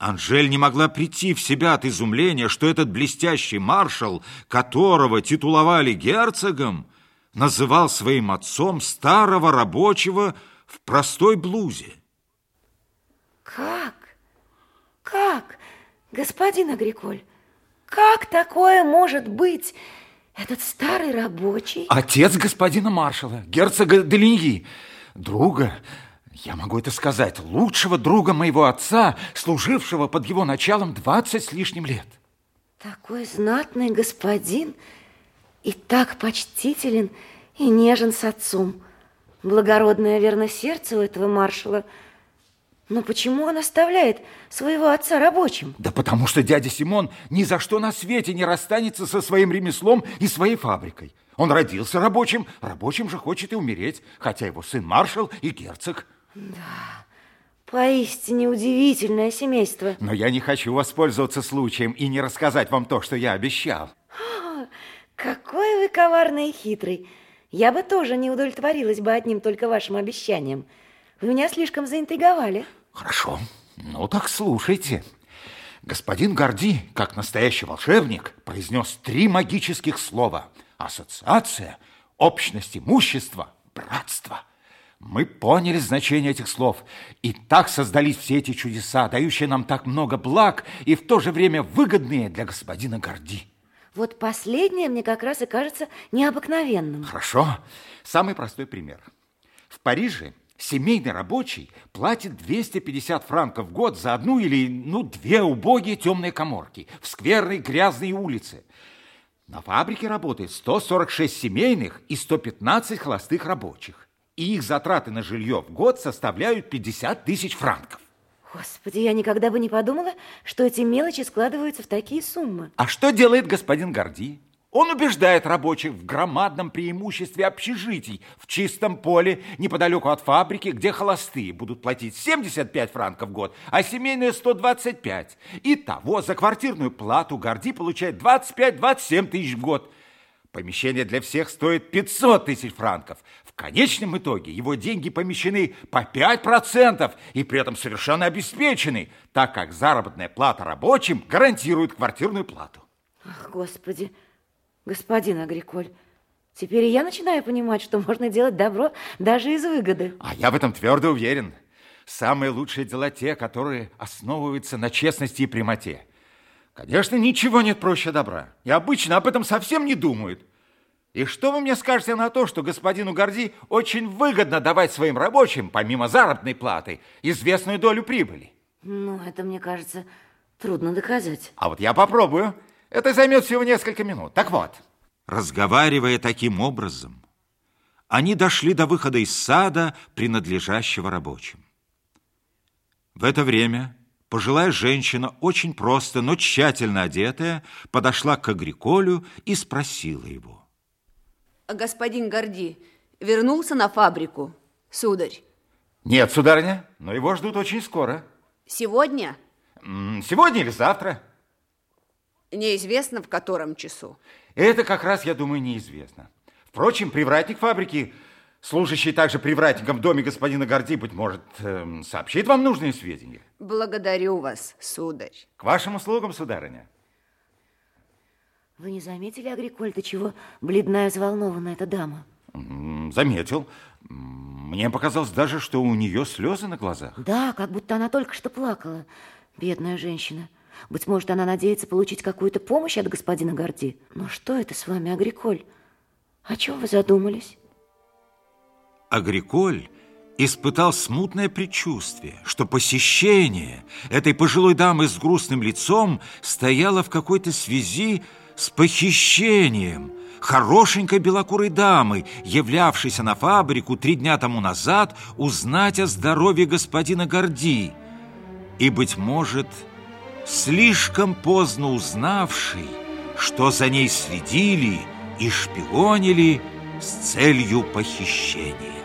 Анжель не могла прийти в себя от изумления, что этот блестящий маршал, которого титуловали герцогом, называл своим отцом старого рабочего в простой блузе. Как? Как, господин Агриколь? Как такое может быть? Этот старый рабочий? Отец господина маршала, герцога Делиньи, друга я могу это сказать, лучшего друга моего отца, служившего под его началом двадцать с лишним лет. Такой знатный господин и так почтителен и нежен с отцом. Благородное, верно, сердце у этого маршала. Но почему он оставляет своего отца рабочим? Да потому что дядя Симон ни за что на свете не расстанется со своим ремеслом и своей фабрикой. Он родился рабочим, рабочим же хочет и умереть, хотя его сын маршал и герцог. Да, поистине удивительное семейство. Но я не хочу воспользоваться случаем и не рассказать вам то, что я обещал. О, какой вы коварный и хитрый. Я бы тоже не удовлетворилась бы одним только вашим обещанием. Вы меня слишком заинтриговали. Хорошо, ну так слушайте. Господин Горди, как настоящий волшебник, произнес три магических слова. Ассоциация, общность имущества, братство – мы поняли значение этих слов, и так создались все эти чудеса, дающие нам так много благ и в то же время выгодные для господина Горди. Вот последнее мне как раз и кажется необыкновенным. Хорошо. Самый простой пример. В Париже семейный рабочий платит 250 франков в год за одну или, ну, две убогие темные коморки в скверной грязной улице. На фабрике работает 146 семейных и 115 холостых рабочих и их затраты на жилье в год составляют 50 тысяч франков. Господи, я никогда бы не подумала, что эти мелочи складываются в такие суммы. А что делает господин Горди? Он убеждает рабочих в громадном преимуществе общежитий в чистом поле неподалеку от фабрики, где холостые будут платить 75 франков в год, а семейные 125. Итого за квартирную плату Горди получает 25-27 тысяч в год. Помещение для всех стоит 500 тысяч франков. В конечном итоге его деньги помещены по 5% и при этом совершенно обеспечены, так как заработная плата рабочим гарантирует квартирную плату. Ах, Господи, господин Агриколь, теперь я начинаю понимать, что можно делать добро даже из выгоды. А я в этом твердо уверен. Самые лучшие дела те, которые основываются на честности и прямоте. Конечно, ничего нет проще добра. И обычно об этом совсем не думают. И что вы мне скажете на то, что господину Горди очень выгодно давать своим рабочим, помимо заработной платы, известную долю прибыли? Ну, это, мне кажется, трудно доказать. А вот я попробую. Это займет всего несколько минут. Так вот. Разговаривая таким образом, они дошли до выхода из сада, принадлежащего рабочим. В это время Пожилая женщина, очень просто, но тщательно одетая, подошла к Агриколю и спросила его. Господин Горди вернулся на фабрику, сударь? Нет, сударыня, но его ждут очень скоро. Сегодня? Сегодня или завтра. Неизвестно, в котором часу. Это как раз, я думаю, неизвестно. Впрочем, привратник фабрики Служащий также привратником в доме господина Горди, быть может, э, сообщит вам нужные сведения. Благодарю вас, сударь. К вашим услугам, сударыня. Вы не заметили, Агриколь, до чего бледная и взволнованная эта дама? Заметил. Мне показалось даже, что у нее слезы на глазах. Да, как будто она только что плакала. Бедная женщина. Быть может, она надеется получить какую-то помощь от господина Горди. Но что это с вами, Агриколь? О чем вы задумались? Агриколь испытал смутное предчувствие, что посещение этой пожилой дамы с грустным лицом стояло в какой-то связи с похищением хорошенькой белокурой дамы, являвшейся на фабрику три дня тому назад узнать о здоровье господина Горди и, быть может, слишком поздно узнавшей, что за ней следили и шпионили с целью похищения.